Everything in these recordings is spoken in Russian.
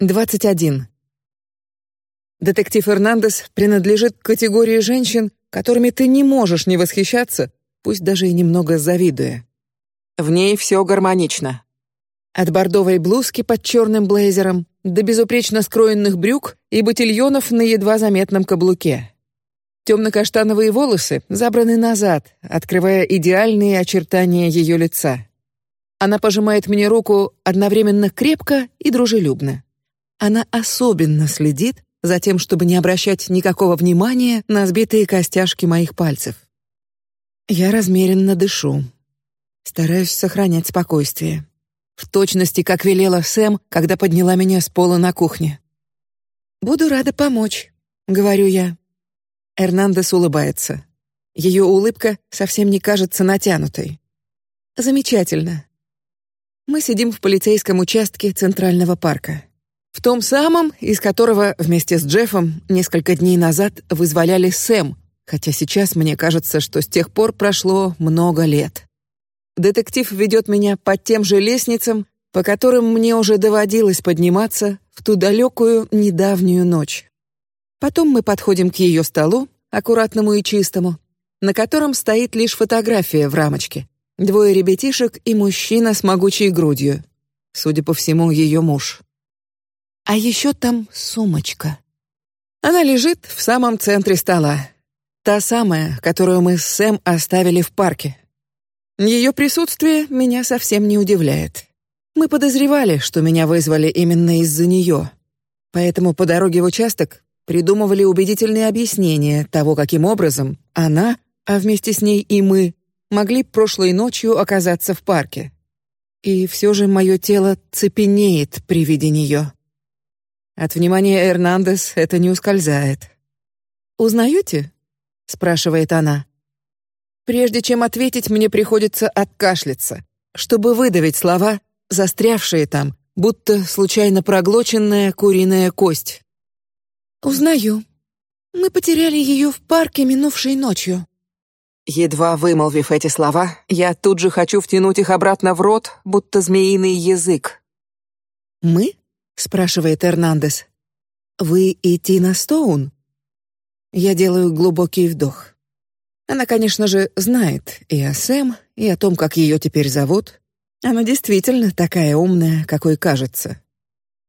21. Детектив Эрнандес принадлежит к категории женщин, которыми ты не можешь не восхищаться, пусть даже и немного завидуя. В ней все гармонично. От бордовой блузки под черным блейзером до безупречно скроенных брюк и ботильонов на едва заметном каблуке. Темно-каштановые волосы забраны назад, открывая идеальные очертания ее лица. Она пожимает мне руку одновременно крепко и дружелюбно. Она особенно следит за тем, чтобы не обращать никакого внимания на сбитые костяшки моих пальцев. Я размеренно дышу, стараюсь сохранять спокойствие, в точности, как велела Сэм, когда подняла меня с пола на кухне. Буду рада помочь, говорю я. Эрнандес улыбается. Ее улыбка совсем не кажется натянутой. Замечательно. Мы сидим в полицейском участке Центрального парка, в том самом, из которого вместе с Джеффом несколько дней назад вызволяли Сэм, хотя сейчас мне кажется, что с тех пор прошло много лет. Детектив ведет меня по тем же лестницам, по которым мне уже доводилось подниматься в ту далекую недавнюю ночь. Потом мы подходим к ее столу, аккуратному и чистому, на котором стоит лишь фотография в рамочке, Двое ребятишек и мужчина с могучей грудью. Судя по всему, ее муж. А еще там сумочка. Она лежит в самом центре стола. Та самая, которую мы с Сэм оставили в парке. Ее присутствие меня совсем не удивляет. Мы подозревали, что меня вызвали именно из-за нее, поэтому по дороге в участок придумывали убедительные объяснения того, каким образом она, а вместе с ней и мы, могли прошлой ночью оказаться в парке. И все же мое тело цепенеет при виде нее. От внимания Эрнандес это не ускользает. Узнаете? спрашивает она. Прежде чем ответить, мне приходится откашляться, чтобы выдавить слова, застрявшие там, будто случайно проглоченная куриная кость. Узнаю. Мы потеряли ее в парке минувшей ночью. Едва вымолвив эти слова, я тут же хочу втянуть их обратно в рот, будто змеиный язык. Мы? Спрашивает Эрнандес. Вы и Тина Стоун? Я делаю глубокий вдох. Она, конечно же, знает и о Сэм, и о том, как ее теперь зовут. Она действительно такая умная, какой кажется.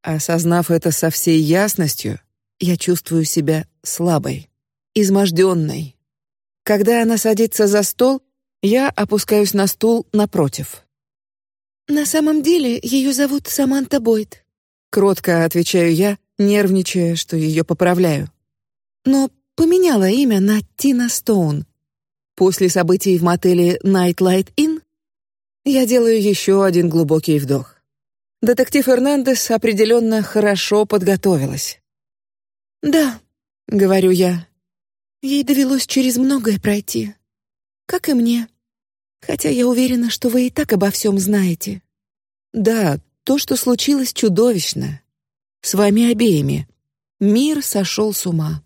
Осознав это со всей ясностью, я чувствую себя слабой, изможденной, когда она садится за стол, я опускаюсь на стул напротив. На самом деле ее зовут Саманта Бойд. Кротко отвечаю я, нервничая, что ее поправляю. Но поменяла имя на Тина Стоун. После событий в мотеле Nightlight Inn я делаю еще один глубокий вдох. Детектив Эрнандес определенно хорошо подготовилась. Да, говорю я, Ей довелось через многое пройти, как и мне. Хотя я уверена, что вы и так обо всем знаете. Да, то, что случилось, чудовищно. С вами обеими. Мир сошел с ума.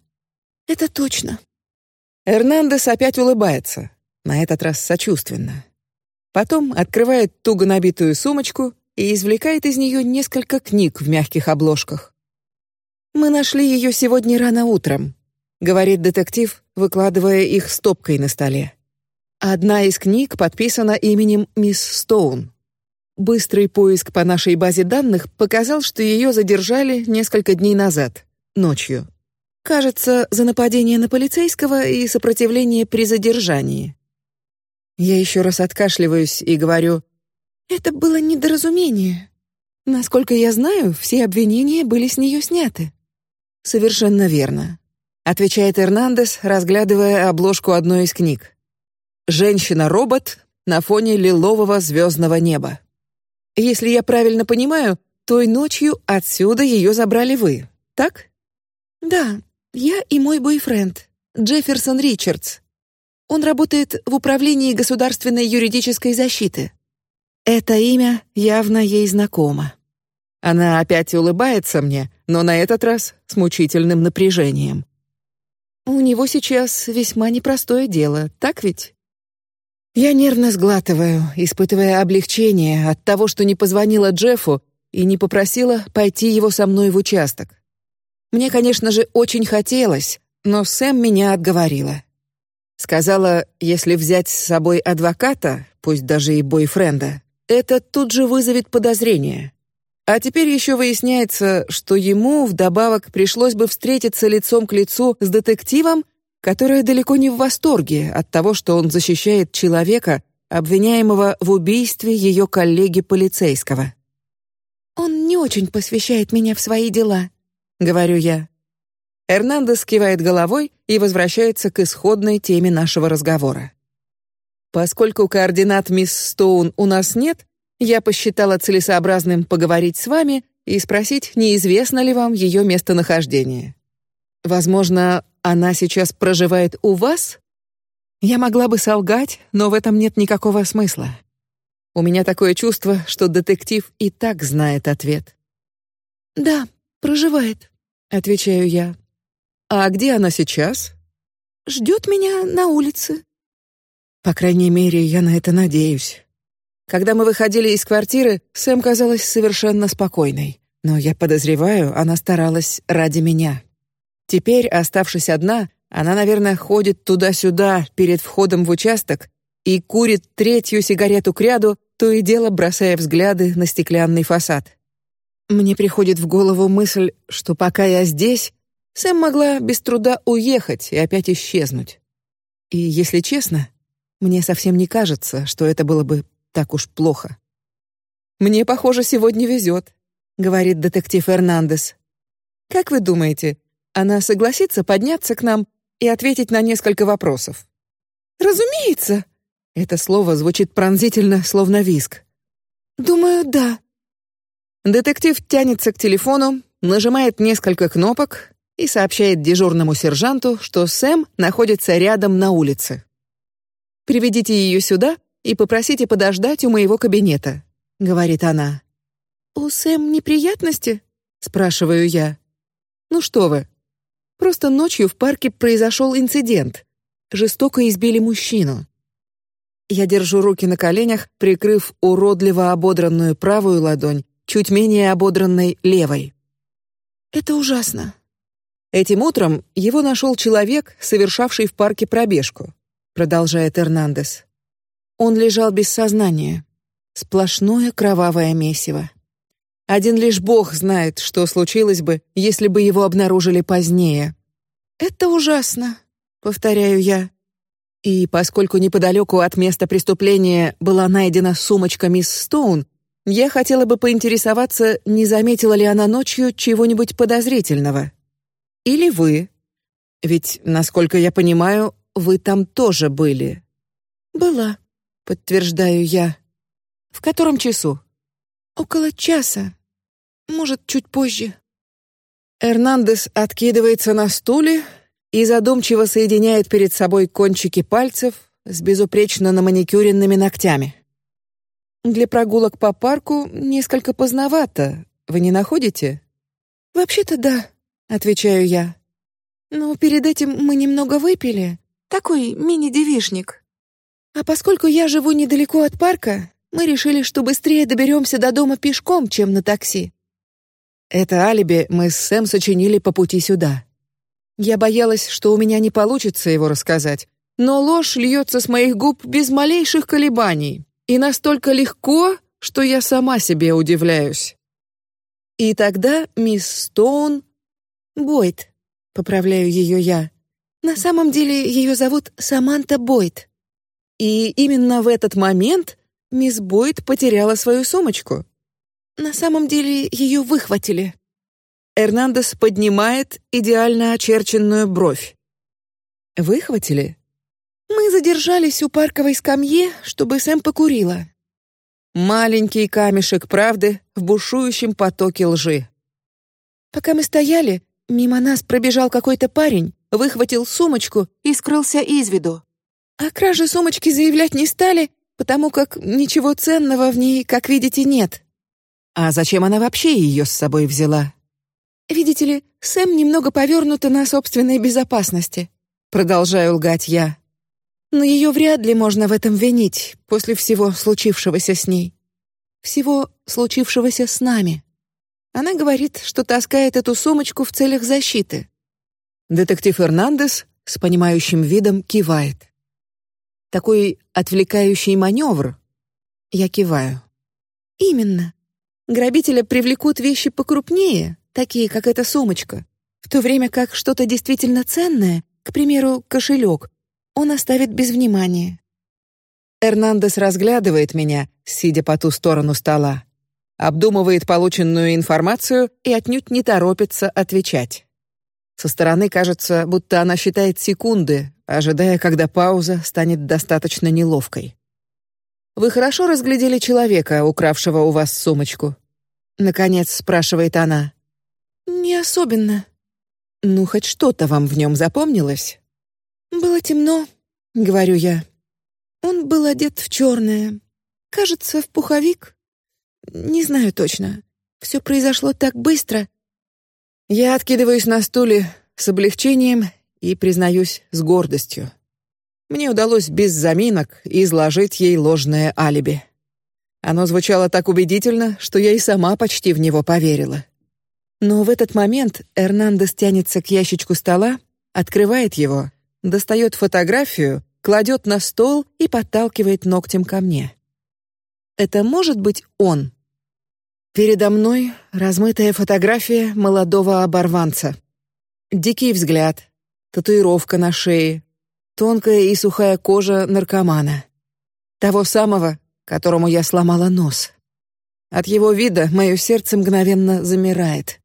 Это точно. Эрнандес опять улыбается, на этот раз сочувственно. Потом открывает туго набитую сумочку и извлекает из нее несколько книг в мягких обложках. Мы нашли ее сегодня рано утром говорит детектив, выкладывая их стопкой на столе. Одна из книг подписана именем мисс Стоун. Быстрый поиск по нашей базе данных показал, что ее задержали несколько дней назад, ночью. Кажется, за нападение на полицейского и сопротивление при задержании. Я еще раз откашливаюсь и говорю: это было недоразумение. Насколько я знаю, все обвинения были с нее сняты. Совершенно верно отвечает Эрнандес, разглядывая обложку одной из книг. Женщина-робот на фоне лилового звездного неба. Если я правильно понимаю, той ночью отсюда ее забрали вы, так? Да, я и мой бойфренд Джефферсон Ричардс. Он работает в управлении государственной юридической защиты. Это имя явно ей знакомо. Она опять улыбается мне, но на этот раз с мучительным напряжением. У него сейчас весьма непростое дело, так ведь? Я нервно сглатываю, испытывая облегчение от того, что не позвонила Джеффу и не попросила пойти его со мной в участок. Мне, конечно же, очень хотелось, но Сэм меня отговорила. Сказала, если взять с собой адвоката, пусть даже и бойфренда, это тут же вызовет подозрение. А теперь еще выясняется, что ему вдобавок пришлось бы встретиться лицом к лицу с детективом, который далеко не в восторге от того, что он защищает человека, обвиняемого в убийстве ее коллеги полицейского. Он не очень посвящает меня в свои дела, говорю я. Эрнандес кивает головой и возвращается к исходной теме нашего разговора. Поскольку координат мисс Стоун у нас нет, я посчитала целесообразным поговорить с вами и спросить, неизвестно ли вам ее местонахождение. Возможно, она сейчас проживает у вас? Я могла бы солгать, но в этом нет никакого смысла. У меня такое чувство, что детектив и так знает ответ. Да, проживает, отвечаю я. А где она сейчас? Ждет меня на улице. По крайней мере, я на это надеюсь. Когда мы выходили из квартиры, Сэм казалась совершенно спокойной, но я подозреваю, она старалась ради меня. Теперь, оставшись одна, она, наверное, ходит туда-сюда перед входом в участок и курит третью сигарету к ряду, то и дело бросая взгляды на стеклянный фасад. Мне приходит в голову мысль, что пока я здесь, Сэм могла без труда уехать и опять исчезнуть. И если честно, мне совсем не кажется, что это было бы так уж плохо. Мне, похоже, сегодня везет, говорит детектив Эрнандес. Как вы думаете, она согласится подняться к нам и ответить на несколько вопросов? Разумеется, это слово звучит пронзительно, словно виск. Думаю, да. Детектив тянется к телефону, нажимает несколько кнопок и сообщает дежурному сержанту, что Сэм находится рядом на улице. Приведите ее сюда и попросите подождать у моего кабинета, говорит она. У Сэм неприятности? спрашиваю я. Ну что вы? Просто ночью в парке произошел инцидент. Жестоко избили мужчину. Я держу руки на коленях, прикрыв уродливо ободранную правую ладонь, чуть менее ободранной левой. Это ужасно. Этим утром его нашел человек, совершавший в парке пробежку. Продолжает Эрнандес. Он лежал без сознания, сплошное кровавое месиво. Один лишь Бог знает, что случилось бы, если бы его обнаружили позднее. Это ужасно, повторяю я. И поскольку неподалеку от места преступления была найдена сумочка мисс Стоун, я хотела бы поинтересоваться, не заметила ли она ночью чего-нибудь подозрительного. Или вы? Ведь, насколько я понимаю, вы там тоже были. Была, подтверждаю я. В котором часу? Около часа. Может, чуть позже. Эрнандес откидывается на стуле и задумчиво соединяет перед собой кончики пальцев с безупречно наманикюренными ногтями. Для прогулок по парку несколько поздновато, вы не находите? Вообще-то да, отвечаю я. Но перед этим мы немного выпили, такой мини-девишник. А поскольку я живу недалеко от парка, мы решили, что быстрее доберемся до дома пешком, чем на такси. Это алиби мы с Сэм сочинили по пути сюда. Я боялась, что у меня не получится его рассказать, но ложь льется с моих губ без малейших колебаний и настолько легко, что я сама себе удивляюсь. И тогда мисс Стоун, Бойт, поправляю ее я. На самом деле ее зовут Саманта Бойт. И именно в этот момент мисс Бойт потеряла свою сумочку. На самом деле ее выхватили. Эрнандес поднимает идеально очерченную бровь. Выхватили? Мы задержались у парковой скамьи, чтобы Сэм покурила. Маленький камешек правды в бушующем потоке лжи. Пока мы стояли, мимо нас пробежал какой-то парень, выхватил сумочку и скрылся из виду. О краже сумочки заявлять не стали, потому как ничего ценного в ней, как видите, нет. А зачем она вообще ее с собой взяла? Видите ли, Сэм немного повернута на собственной безопасности. Продолжаю лгать я. Но ее вряд ли можно в этом винить после всего случившегося с ней, всего случившегося с нами. Она говорит, что таскает эту сумочку в целях защиты. Детектив Эрнандес с понимающим видом кивает. Такой отвлекающий маневр. Я киваю. Именно. Грабителя привлекут вещи покрупнее, такие как эта сумочка, в то время как что-то действительно ценное, к примеру, кошелек, он оставит без внимания. Эрнандес разглядывает меня, сидя по ту сторону стола, обдумывает полученную информацию и отнюдь не торопится отвечать. Со стороны кажется, будто она считает секунды, ожидая, когда пауза станет достаточно неловкой. Вы хорошо разглядели человека, укравшего у вас сумочку? Наконец спрашивает она. Не особенно. Ну хоть что-то вам в нем запомнилось? Было темно, говорю я. Он был одет в черное, кажется, в пуховик. Не знаю точно. Все произошло так быстро. Я откидываюсь на стуле с облегчением и признаюсь с гордостью. Мне удалось без заминок изложить ей ложное алиби. Оно звучало так убедительно, что я и сама почти в него поверила. Но в этот момент Эрнандес тянется к ящичку стола, открывает его, достает фотографию, кладет на стол и подталкивает ногтем ко мне. Это может быть он. Передо мной размытая фотография молодого оборванца. Дикий взгляд, татуировка на шее, тонкая и сухая кожа наркомана, того самого, которому я сломала нос. От его вида мое сердце мгновенно замирает.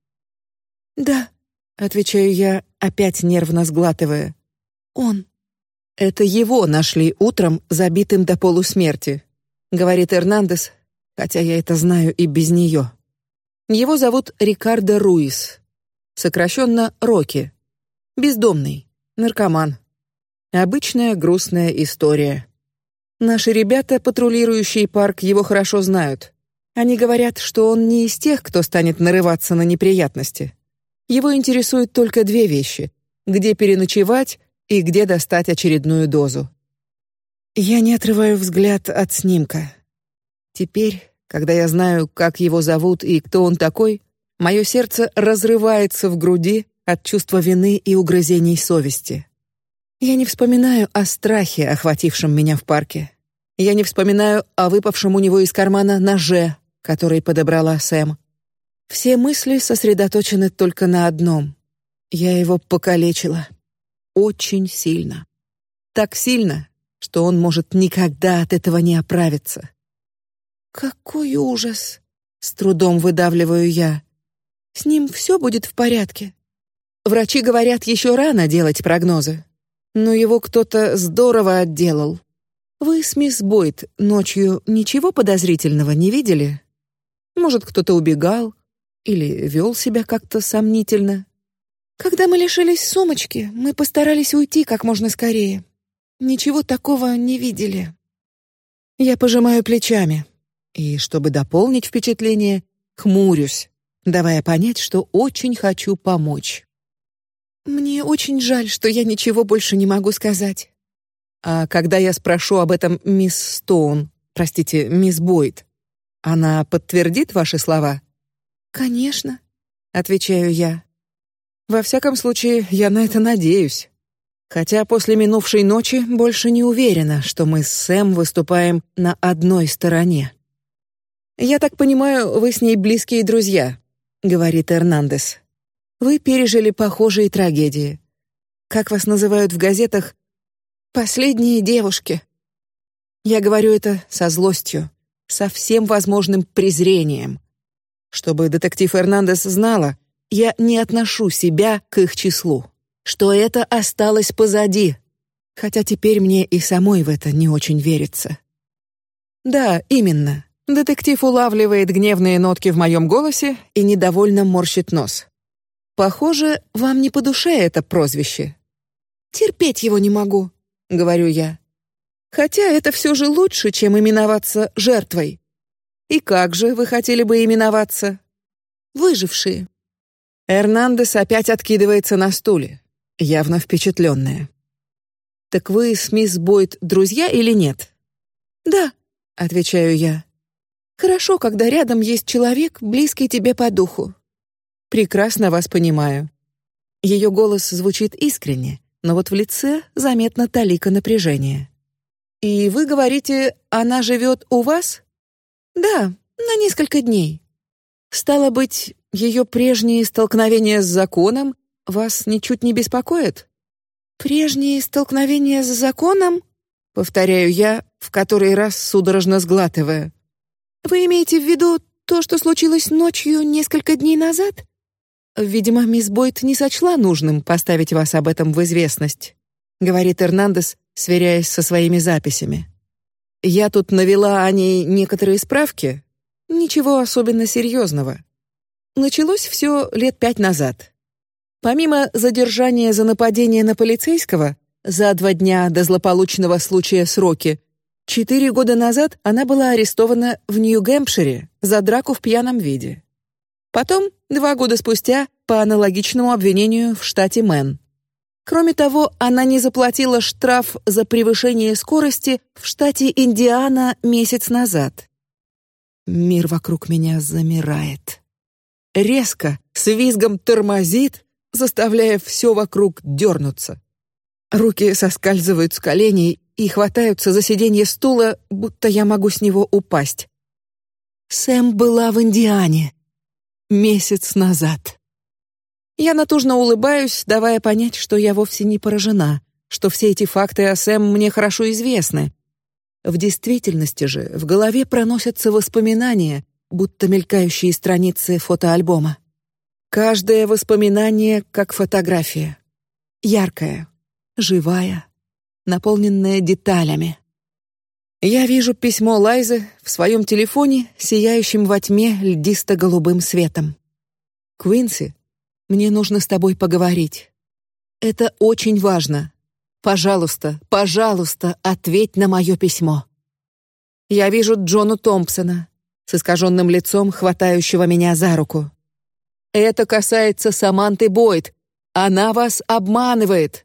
Да, отвечаю я, опять нервно сглатывая. Он. Это его нашли утром забитым до полусмерти, говорит Эрнандес, хотя я это знаю и без нее. Его зовут Рикардо Руис, сокращенно Роки, бездомный, наркоман. Обычная грустная история. Наши ребята, патрулирующие парк, его хорошо знают. Они говорят, что он не из тех, кто станет нарываться на неприятности. Его интересуют только две вещи: где переночевать и где достать очередную дозу. Я не отрываю взгляд от снимка. Теперь, когда я знаю, как его зовут и кто он такой, мое сердце разрывается в груди от чувства вины и угрызений совести. Я не вспоминаю о страхе, охватившем меня в парке. Я не вспоминаю о выпавшем у него из кармана ноже, который подобрала Сэм. Все мысли сосредоточены только на одном: я его покалечила, очень сильно, так сильно, что он может никогда от этого не оправиться. Какой ужас! С трудом выдавливаю я. С ним все будет в порядке. Врачи говорят, еще рано делать прогнозы но его кто-то здорово отделал. Вы с мисс Бойд ночью ничего подозрительного не видели? Может, кто-то убегал или вел себя как-то сомнительно? Когда мы лишились сумочки, мы постарались уйти как можно скорее. Ничего такого не видели. Я пожимаю плечами и, чтобы дополнить впечатление, хмурюсь, давая понять, что очень хочу помочь. Мне очень жаль, что я ничего больше не могу сказать. А когда я спрошу об этом мисс Стоун, простите, мисс Бойд, она подтвердит ваши слова? Конечно, отвечаю я. Во всяком случае, я на это надеюсь. Хотя после минувшей ночи больше не уверена, что мы с Сэм выступаем на одной стороне. Я так понимаю, вы с ней близкие друзья, говорит Эрнандес. Вы пережили похожие трагедии. Как вас называют в газетах? Последние девушки. Я говорю это со злостью, со всем возможным презрением. Чтобы детектив Эрнандес знала, я не отношу себя к их числу, что это осталось позади, хотя теперь мне и самой в это не очень верится. Да, именно. Детектив улавливает гневные нотки в моем голосе и недовольно морщит нос. Похоже, вам не по душе это прозвище. Терпеть его не могу, говорю я. Хотя это все же лучше, чем именоваться жертвой. И как же вы хотели бы именоваться? Выжившие. Эрнандес опять откидывается на стуле, явно впечатленная. Так вы с мисс Бойд друзья или нет? Да, отвечаю я. Хорошо, когда рядом есть человек, близкий тебе по духу. Прекрасно вас понимаю. Ее голос звучит искренне, но вот в лице заметно талика напряжения. И вы говорите, она живет у вас? Да, на несколько дней. Стало быть, ее прежние столкновения с законом вас ничуть не беспокоят? Прежние столкновения с законом? Повторяю я, в который раз судорожно сглатывая. Вы имеете в виду то, что случилось ночью несколько дней назад? Видимо, мисс Бойт не сочла нужным поставить вас об этом в известность, говорит Эрнандес, сверяясь со своими записями. Я тут навела о ней некоторые справки. Ничего особенно серьезного. Началось все лет пять назад. Помимо задержания за нападение на полицейского за два дня до злополучного случая с Рокки, четыре года назад она была арестована в Нью-Гэмпшире за драку в пьяном виде. Потом, два года спустя, по аналогичному обвинению в штате Мэн. Кроме того, она не заплатила штраф за превышение скорости в штате Индиана месяц назад. Мир вокруг меня замирает. Резко, с визгом тормозит, заставляя все вокруг дернуться. Руки соскальзывают с коленей и хватаются за сиденье стула, будто я могу с него упасть. Сэм была в Индиане месяц назад. Я натужно улыбаюсь, давая понять, что я вовсе не поражена, что все эти факты о Сэм мне хорошо известны. В действительности же в голове проносятся воспоминания, будто мелькающие страницы фотоальбома. Каждое воспоминание как фотография, яркая, живая, наполненная деталями. Я вижу письмо Лайзы в своем телефоне, сияющим во тьме льдисто-голубым светом. Квинси, мне нужно с тобой поговорить. Это очень важно. Пожалуйста, пожалуйста, ответь на мое письмо. Я вижу Джона Томпсона с искаженным лицом, хватающего меня за руку. Это касается Саманты Бойд. Она вас обманывает.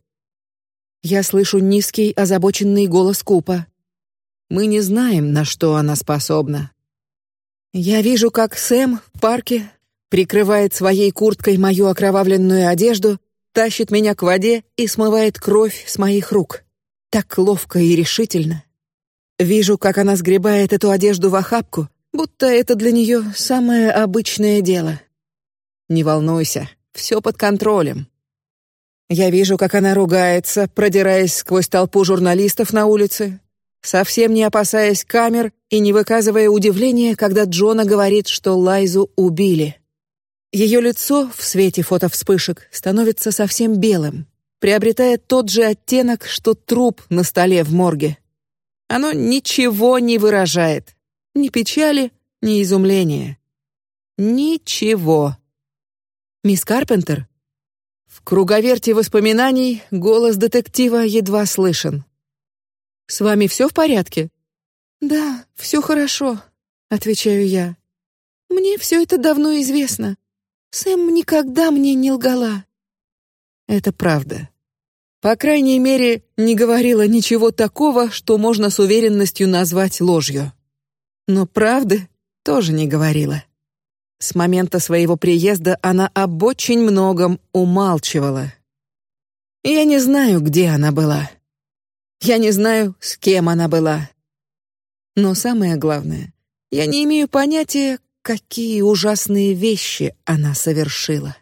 Я слышу низкий, озабоченный голос Купа. Мы не знаем, на что она способна. Я вижу, как Сэм в парке прикрывает своей курткой мою окровавленную одежду, тащит меня к воде и смывает кровь с моих рук. Так ловко и решительно. Вижу, как она сгребает эту одежду в охапку, будто это для нее самое обычное дело. Не волнуйся, все под контролем. Я вижу, как она ругается, продираясь сквозь толпу журналистов на улице, совсем не опасаясь камер и не выказывая удивления, когда Джона говорит, что Лайзу убили. Ее лицо в свете фотовспышек становится совсем белым, приобретая тот же оттенок, что труп на столе в морге. Оно ничего не выражает, ни печали, ни изумления, ничего. Мисс Карпентер. В круговерте воспоминаний голос детектива едва слышен. С вами все в порядке? Да, все хорошо, отвечаю я. Мне все это давно известно. Сэм никогда мне не лгала. Это правда. По крайней мере, не говорила ничего такого, что можно с уверенностью назвать ложью. Но правды тоже не говорила. С момента своего приезда она об очень многом умалчивала. Я не знаю, где она была. Я не знаю, с кем она была. Но самое главное, я не имею понятия, какие ужасные вещи она совершила.